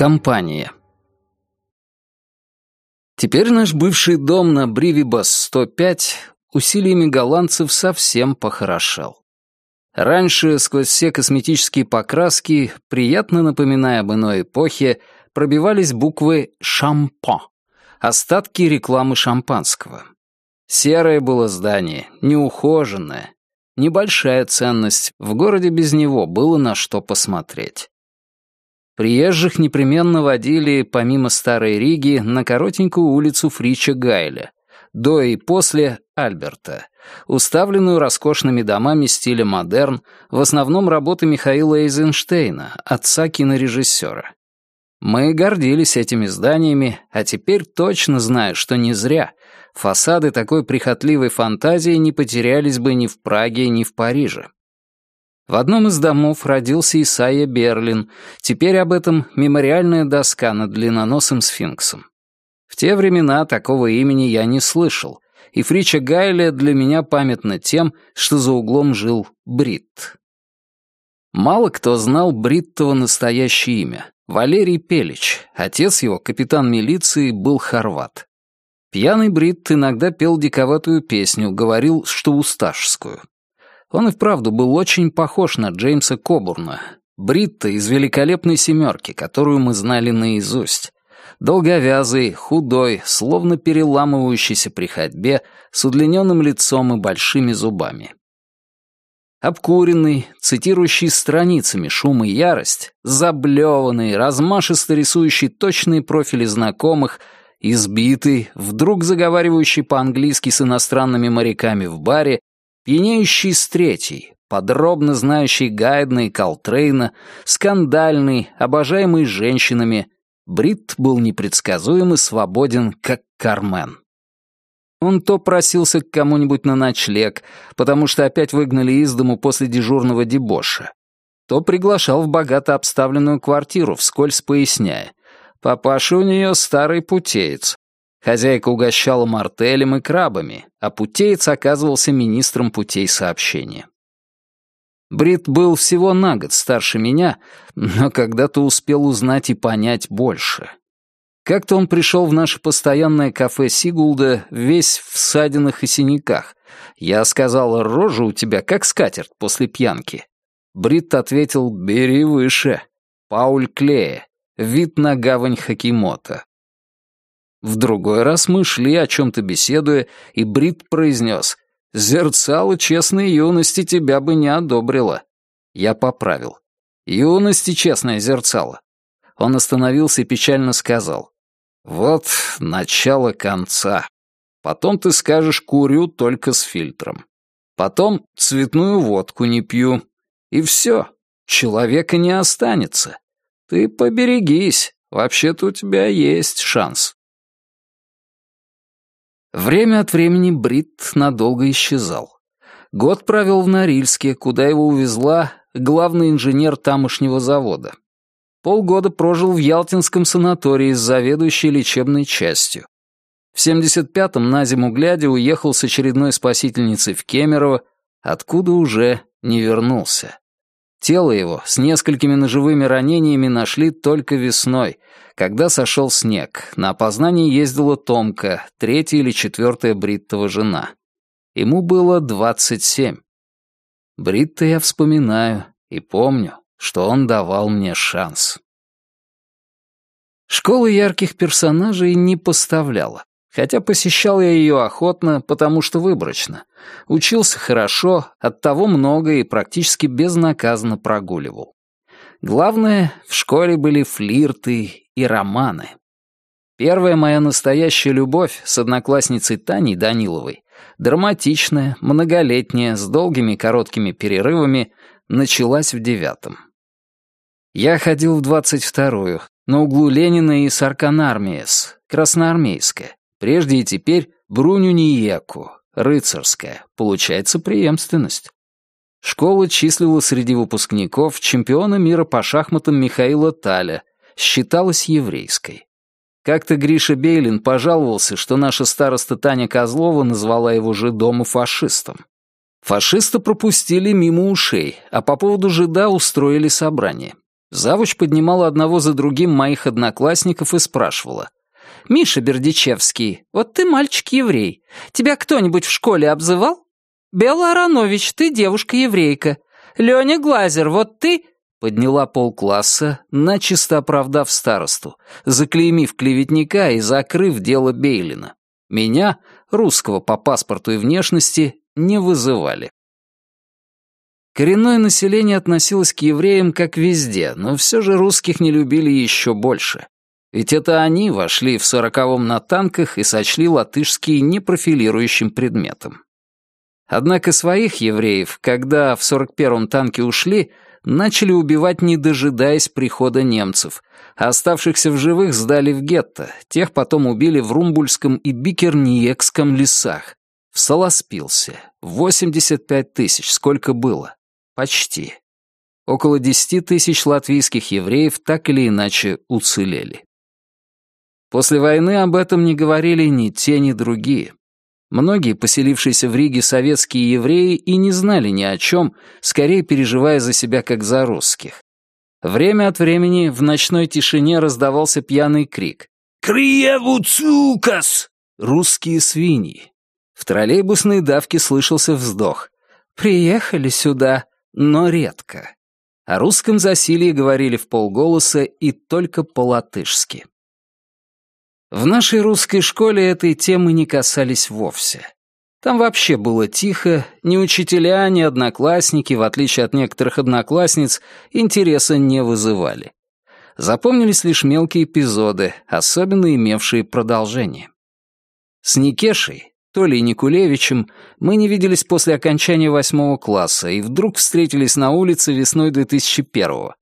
Компания. Теперь наш бывший дом на Бривибас 105 усилиями голландцев совсем похорошел. Раньше, сквозь все косметические покраски, приятно напоминая об иной эпохе, пробивались буквы «Шампо», остатки рекламы шампанского. Серое было здание, неухоженное. Небольшая ценность, в городе без него было на что посмотреть. Приезжих непременно водили, помимо Старой Риги, на коротенькую улицу Фрича Гайля, до и после Альберта, уставленную роскошными домами стиля модерн, в основном работы Михаила Эйзенштейна, отца кинорежиссера. Мы гордились этими зданиями, а теперь точно знаю, что не зря. Фасады такой прихотливой фантазии не потерялись бы ни в Праге, ни в Париже. В одном из домов родился Исайя Берлин, теперь об этом мемориальная доска над длинноносым сфинксом. В те времена такого имени я не слышал, и Фрича Гайля для меня памятна тем, что за углом жил Брит. Мало кто знал Бриттова настоящее имя. Валерий Пелич, отец его, капитан милиции, был хорват. Пьяный Брит иногда пел диковатую песню, говорил, что усташскую. Он и вправду был очень похож на Джеймса Кобурна, Бритта из «Великолепной семерки», которую мы знали наизусть. Долговязый, худой, словно переламывающийся при ходьбе, с удлиненным лицом и большими зубами. Обкуренный, цитирующий страницами шум и ярость, заблеванный, размашисто рисующий точные профили знакомых, избитый, вдруг заговаривающий по-английски с иностранными моряками в баре Пьянеющий с третьей, подробно знающий Гайдна и Колтрейна, скандальный, обожаемый женщинами, Брит был непредсказуем и свободен, как Кармен. Он то просился к кому-нибудь на ночлег, потому что опять выгнали из дому после дежурного дебоша, то приглашал в богато обставленную квартиру, вскользь поясняя. Папаша у нее старый путеец, Хозяйка угощала мартелем и крабами, а путеец оказывался министром путей сообщения. Брит был всего на год старше меня, но когда-то успел узнать и понять больше. Как-то он пришел в наше постоянное кафе Сигулда весь в ссадинах и синяках. Я сказал, рожа у тебя как скатерть после пьянки. Брит ответил, бери выше. Пауль Клея. Вид на гавань Хакимота. В другой раз мы шли, о чем-то беседуя, и Брит произнес «Зерцало честной юности тебя бы не одобрило». Я поправил. «Юности честное зерцало». Он остановился и печально сказал «Вот начало конца. Потом ты скажешь «курю только с фильтром». Потом цветную водку не пью. И все, человека не останется. Ты поберегись, вообще-то у тебя есть шанс». Время от времени Брит надолго исчезал. Год провел в Норильске, куда его увезла главный инженер тамошнего завода. Полгода прожил в Ялтинском санатории с заведующей лечебной частью. В 75-м на зиму глядя уехал с очередной спасительницей в Кемерово, откуда уже не вернулся. Тело его с несколькими ножевыми ранениями нашли только весной, когда сошел снег. На опознание ездила Томка, третья или четвертая Бриттова жена. Ему было двадцать семь. Бритта я вспоминаю и помню, что он давал мне шанс. Школы ярких персонажей не поставляла. Хотя посещал я ее охотно, потому что выборочно. Учился хорошо, оттого много и практически безнаказанно прогуливал. Главное, в школе были флирты и романы. Первая моя настоящая любовь с одноклассницей Таней Даниловой, драматичная, многолетняя, с долгими короткими перерывами, началась в девятом. Я ходил в двадцать вторую, на углу Ленина и Сарканармиес, красноармейская. Прежде и теперь Бруню-Ниеку, рыцарская. Получается преемственность. Школа числила среди выпускников чемпиона мира по шахматам Михаила Таля, считалась еврейской. Как-то Гриша Бейлин пожаловался, что наша староста Таня Козлова назвала его жидом и фашистом. Фашиста пропустили мимо ушей, а по поводу жида устроили собрание. Завуч поднимала одного за другим моих одноклассников и спрашивала. «Миша Бердичевский, вот ты мальчик-еврей. Тебя кто-нибудь в школе обзывал? Белла Аронович, ты девушка-еврейка. Леня Глазер, вот ты...» Подняла полкласса, начисто оправдав старосту, заклеймив клеветника и закрыв дело Бейлина. Меня, русского по паспорту и внешности, не вызывали. Коренное население относилось к евреям как везде, но все же русских не любили еще больше. Ведь это они вошли в сороковом на танках и сочли латышский непрофилирующим предметом. Однако своих евреев, когда в сорок первом танке ушли, начали убивать, не дожидаясь прихода немцев, а оставшихся в живых сдали в гетто, тех потом убили в Румбульском и Бикерниекском лесах. В Солоспилсе. 85 тысяч, сколько было. Почти. Около 10 тысяч латвийских евреев так или иначе уцелели. После войны об этом не говорили ни те, ни другие. Многие, поселившиеся в Риге советские евреи, и не знали ни о чем, скорее переживая за себя как за русских. Время от времени в ночной тишине раздавался пьяный крик. «Криеву цукас!» Русские свиньи. В троллейбусной давке слышался вздох. «Приехали сюда, но редко». О русском засилье говорили в полголоса и только по-латышски. В нашей русской школе этой темы не касались вовсе. Там вообще было тихо, ни учителя, ни одноклассники, в отличие от некоторых одноклассниц, интереса не вызывали. Запомнились лишь мелкие эпизоды, особенно имевшие продолжение. С Никешей, Толей Никулевичем, мы не виделись после окончания восьмого класса и вдруг встретились на улице весной 2001-го.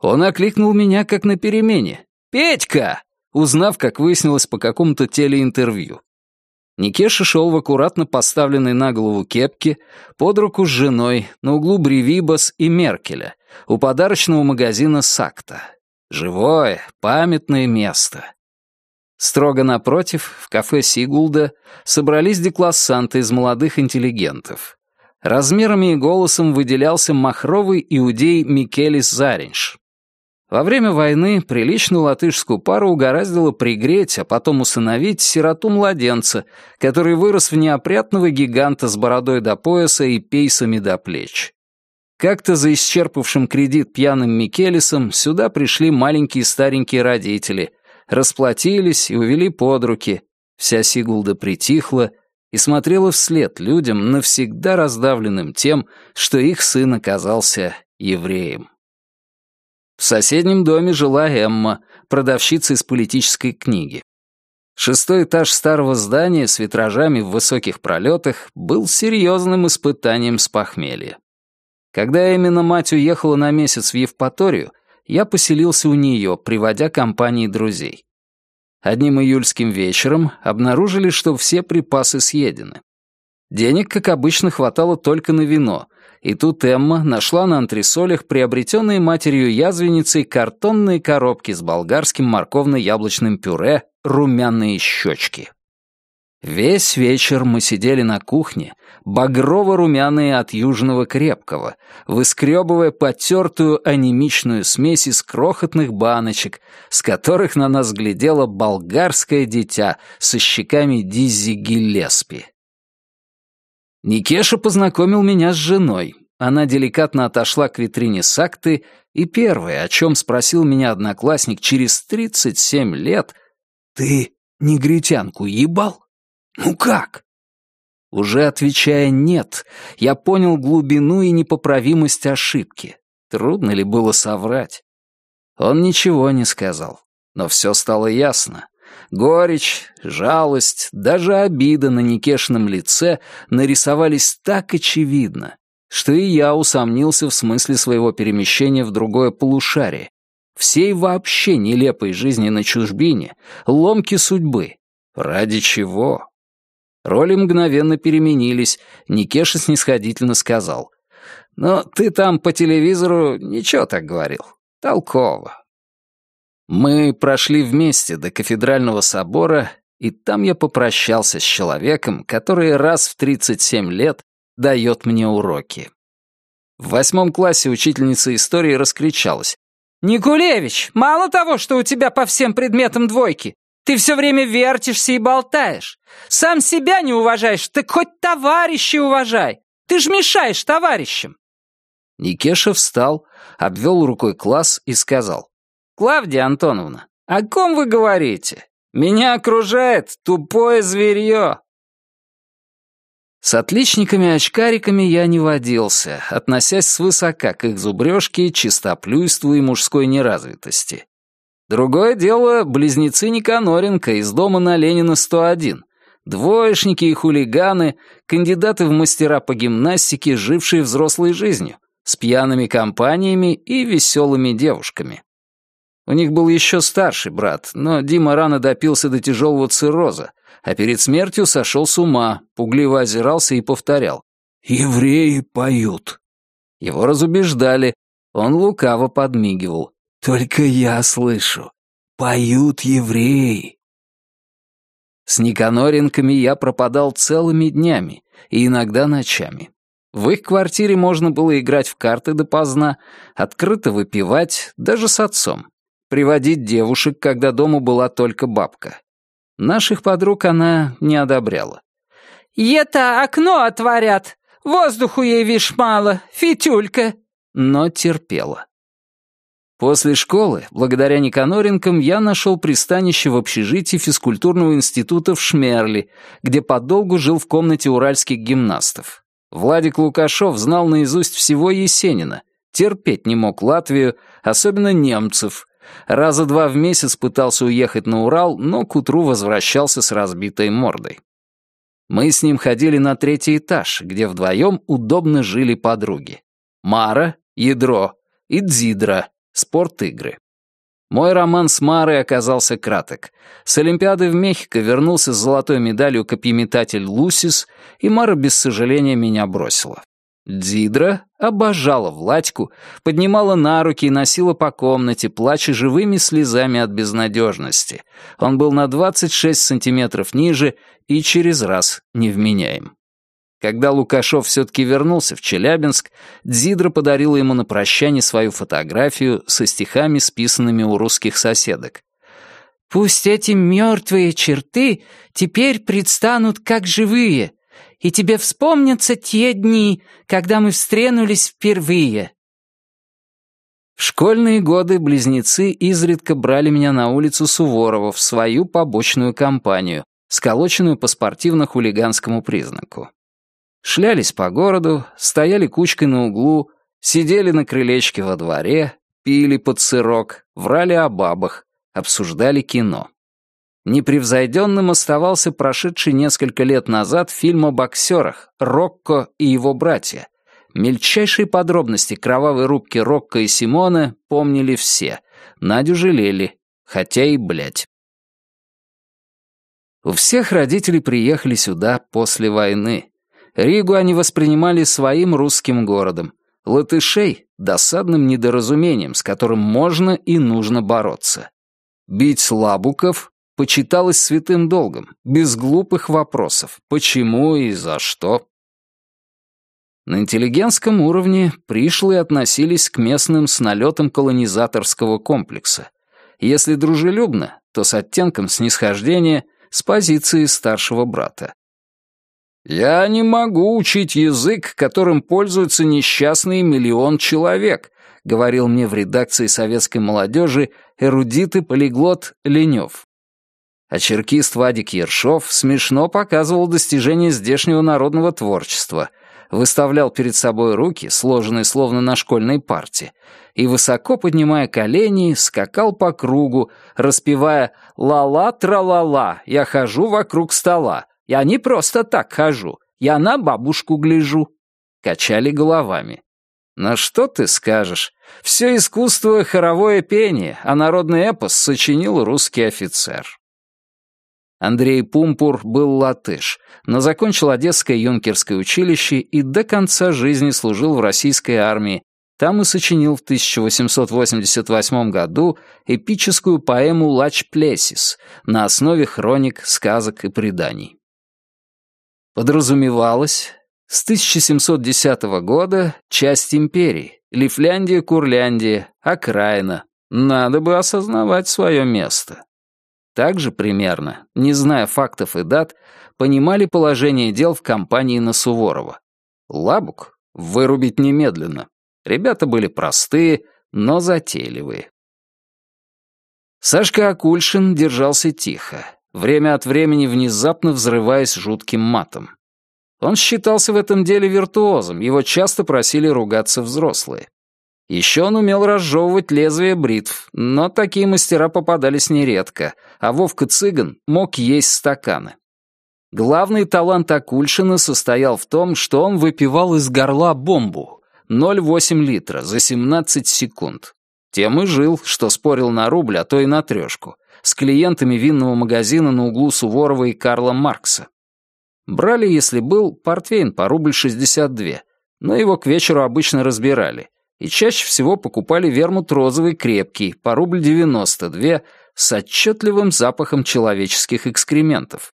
Он окликнул меня как на перемене. «Петька!» Узнав, как выяснилось, по какому-то телеинтервью. Никеша шел в аккуратно поставленной на голову кепке, под руку с женой, на углу Бревибас и Меркеля, у подарочного магазина «Сакта». Живое, памятное место. Строго напротив, в кафе Сигулда, собрались деклассанты из молодых интеллигентов. Размерами и голосом выделялся махровый иудей Микелис Заринш. Во время войны приличную латышскую пару угораздило пригреть, а потом усыновить сироту-младенца, который вырос в неопрятного гиганта с бородой до пояса и пейсами до плеч. Как-то за исчерпавшим кредит пьяным Микелисом сюда пришли маленькие старенькие родители, расплатились и увели под руки. Вся Сигулда притихла и смотрела вслед людям, навсегда раздавленным тем, что их сын оказался евреем. В соседнем доме жила Эмма, продавщица из политической книги. Шестой этаж старого здания с витражами в высоких пролетах был серьезным испытанием с похмелья. Когда именно мать уехала на месяц в Евпаторию, я поселился у нее, приводя компании друзей. Одним июльским вечером обнаружили, что все припасы съедены. Денег, как обычно, хватало только на вино, и тут Эмма нашла на антресолях приобретенные матерью язвенницей картонные коробки с болгарским морковно-яблочным пюре «Румяные щечки». Весь вечер мы сидели на кухне, багрово-румяные от южного крепкого, выскребывая потертую анемичную смесь из крохотных баночек, с которых на нас глядело болгарское дитя со щеками Дизи Гиллеспи. Никеша познакомил меня с женой. Она деликатно отошла к витрине Сакты, и первое, о чем спросил меня одноклассник через 37 лет, «Ты негритянку ебал? Ну как?» Уже отвечая «нет», я понял глубину и непоправимость ошибки. Трудно ли было соврать? Он ничего не сказал, но все стало ясно. Горечь, жалость, даже обида на Никешином лице нарисовались так очевидно, что и я усомнился в смысле своего перемещения в другое полушарие, всей вообще нелепой жизни на чужбине, ломки судьбы. Ради чего? Роли мгновенно переменились, Никеша снисходительно сказал. «Но ты там по телевизору ничего так говорил. Толково. Мы прошли вместе до кафедрального собора, и там я попрощался с человеком, который раз в 37 лет дает мне уроки. В восьмом классе учительница истории раскричалась. «Никулевич, мало того, что у тебя по всем предметам двойки, ты все время вертишься и болтаешь. Сам себя не уважаешь, так хоть товарища уважай. Ты ж мешаешь товарищам». Никеша встал, обвел рукой класс и сказал. «Клавдия Антоновна, о ком вы говорите? Меня окружает тупое зверье». С отличниками-очкариками я не водился, относясь свысока к их зубрежке, чистоплюйству и мужской неразвитости. Другое дело — близнецы Никаноренко из дома на Ленина 101. Двоечники и хулиганы, кандидаты в мастера по гимнастике, жившие взрослой жизнью, с пьяными компаниями и веселыми девушками. У них был еще старший брат, но Дима рано допился до тяжелого цирроза, а перед смертью сошел с ума, пугливо озирался и повторял «Евреи поют». Его разубеждали, он лукаво подмигивал. «Только я слышу. Поют евреи». С Никаноренками я пропадал целыми днями и иногда ночами. В их квартире можно было играть в карты допоздна, открыто выпивать, даже с отцом, приводить девушек, когда дома была только бабка. Наших подруг она не одобряла. «Это окно отворят! Воздуху ей, вишь, мало, фитюлька!» Но терпела. После школы, благодаря Никаноренкам, я нашел пристанище в общежитии физкультурного института в Шмерли, где подолгу жил в комнате уральских гимнастов. Владик Лукашов знал наизусть всего Есенина, терпеть не мог Латвию, особенно немцев, Раза два в месяц пытался уехать на Урал, но к утру возвращался с разбитой мордой. Мы с ним ходили на третий этаж, где вдвоем удобно жили подруги. Мара, Ядро и Дзидра, спорт-игры. Мой роман с Марой оказался краток. С Олимпиады в Мехико вернулся с золотой медалью копьеметатель Лусис, и Мара без сожаления меня бросила. Дидра обожала Владьку, поднимала на руки и носила по комнате, плача живыми слезами от безнадежности. Он был на 26 сантиметров ниже и через раз невменяем. Когда Лукашов все-таки вернулся в Челябинск, Дзидра подарила ему на прощание свою фотографию со стихами, списанными у русских соседок. «Пусть эти мертвые черты теперь предстанут как живые», и тебе вспомнятся те дни, когда мы встренулись впервые». В школьные годы близнецы изредка брали меня на улицу Суворова в свою побочную компанию, сколоченную по спортивно-хулиганскому признаку. Шлялись по городу, стояли кучкой на углу, сидели на крылечке во дворе, пили под сырок, врали о бабах, обсуждали кино. Непревзойденным оставался прошедший несколько лет назад фильм о боксерах «Рокко и его братья». Мельчайшие подробности кровавой рубки Рокко и Симона помнили все. Надю жалели, хотя и блять. У всех родителей приехали сюда после войны. Ригу они воспринимали своим русским городом. Латышей — досадным недоразумением, с которым можно и нужно бороться. Бить лабуков почиталось святым долгом, без глупых вопросов, почему и за что. На интеллигентском уровне пришлые относились к местным с налетом колонизаторского комплекса. Если дружелюбно, то с оттенком снисхождения, с позиции старшего брата. «Я не могу учить язык, которым пользуется несчастный миллион человек», говорил мне в редакции советской молодежи эрудит и полиглот Ленев а черкист Вадик Ершов смешно показывал достижения здешнего народного творчества, выставлял перед собой руки, сложенные словно на школьной парте, и, высоко поднимая колени, скакал по кругу, распевая «Ла-ла-тра-ла-ла, я хожу вокруг стола, я не просто так хожу, я на бабушку гляжу». Качали головами. «На что ты скажешь? Все искусство — хоровое пение, а народный эпос сочинил русский офицер». Андрей Пумпур был латыш, но закончил Одесское юнкерское училище и до конца жизни служил в российской армии. Там и сочинил в 1888 году эпическую поэму «Лач Плесис» на основе хроник, сказок и преданий. Подразумевалось, с 1710 года часть империи, Лифляндия, Курляндия, окраина, Надо бы осознавать свое место. Также примерно, не зная фактов и дат, понимали положение дел в компании на Суворова. Лабук вырубить немедленно. Ребята были простые, но затейливые. Сашка Акульшин держался тихо, время от времени внезапно взрываясь жутким матом. Он считался в этом деле виртуозом, его часто просили ругаться взрослые. Еще он умел разжевывать лезвие бритв, но такие мастера попадались нередко, а Вовка Цыган мог есть стаканы. Главный талант Акульшина состоял в том, что он выпивал из горла бомбу 0,8 литра за 17 секунд. Тем и жил, что спорил на рубль, а то и на трешку, с клиентами винного магазина на углу Суворова и Карла Маркса. Брали, если был, портвейн по рубль 62, но его к вечеру обычно разбирали — и чаще всего покупали вермут розовый крепкий по рубль 92 с отчетливым запахом человеческих экскрементов.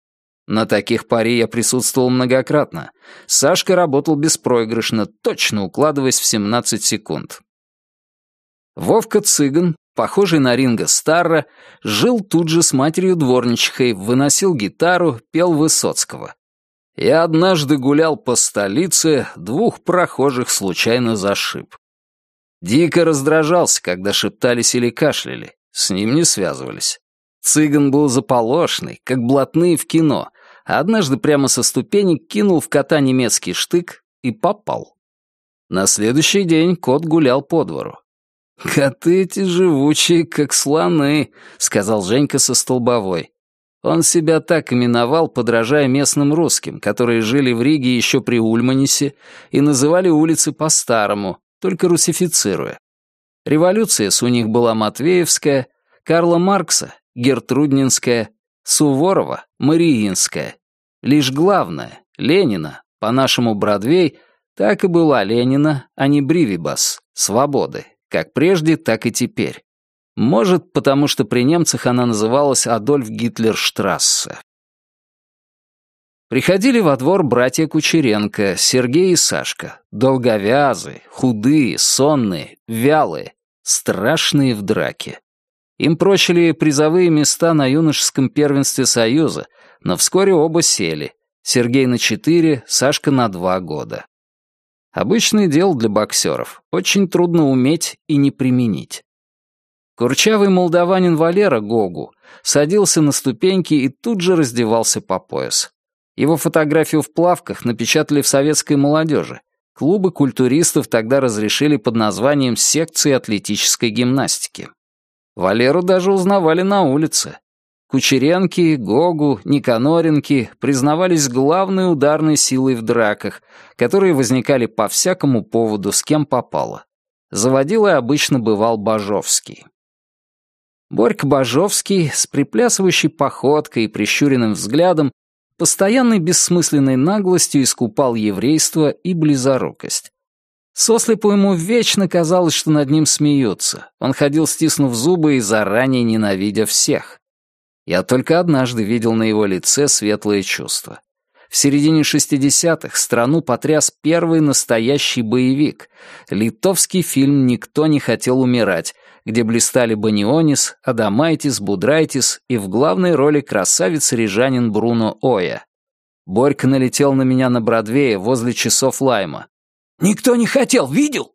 На таких пари я присутствовал многократно. Сашка работал беспроигрышно, точно укладываясь в 17 секунд. Вовка Цыган, похожий на Ринга Старра, жил тут же с матерью дворничихой, выносил гитару, пел Высоцкого. Я однажды гулял по столице, двух прохожих случайно зашиб. Дико раздражался, когда шептались или кашляли. С ним не связывались. Цыган был заполошный, как блатные в кино, а однажды прямо со ступенек кинул в кота немецкий штык и попал. На следующий день кот гулял по двору. «Коты эти живучие, как слоны», — сказал Женька со столбовой. Он себя так именовал, подражая местным русским, которые жили в Риге еще при Ульманисе и называли улицы по-старому, только русифицируя. Революция у них была Матвеевская, Карла Маркса — Гертруднинская, Суворова — Мариинская. Лишь главное, Ленина, по-нашему Бродвей, так и была Ленина, а не Бривибас, свободы, как прежде, так и теперь. Может, потому что при немцах она называлась Адольф Гитлерштрассе. Приходили во двор братья Кучеренко, Сергей и Сашка, долговязые, худые, сонные, вялые, страшные в драке. Им прочили призовые места на юношеском первенстве Союза, но вскоре оба сели. Сергей на четыре, Сашка на два года. Обычное дело для боксеров. Очень трудно уметь и не применить. Курчавый молдаванин Валера Гогу садился на ступеньки и тут же раздевался по пояс. Его фотографию в плавках напечатали в советской молодежи. Клубы культуристов тогда разрешили под названием секции атлетической гимнастики. Валеру даже узнавали на улице. Кучеренки, Гогу, Никаноренки признавались главной ударной силой в драках, которые возникали по всякому поводу, с кем попало. Заводилой обычно бывал Бажовский. Борька Бажовский с приплясывающей походкой и прищуренным взглядом постоянной бессмысленной наглостью искупал еврейство и близорукость. Сослепу ему вечно казалось, что над ним смеются. Он ходил, стиснув зубы и заранее ненавидя всех. Я только однажды видел на его лице светлое чувство. В середине 60-х страну потряс первый настоящий боевик. Литовский фильм «Никто не хотел умирать», где блистали Банионис, Адамайтис, Будрайтис и в главной роли красавец-рижанин Бруно Оя. Борька налетел на меня на Бродвее возле часов Лайма. «Никто не хотел, видел?»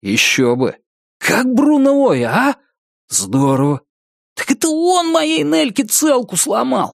«Еще бы!» «Как Бруно Оя, а?» «Здорово!» «Так это он моей Нельке целку сломал!»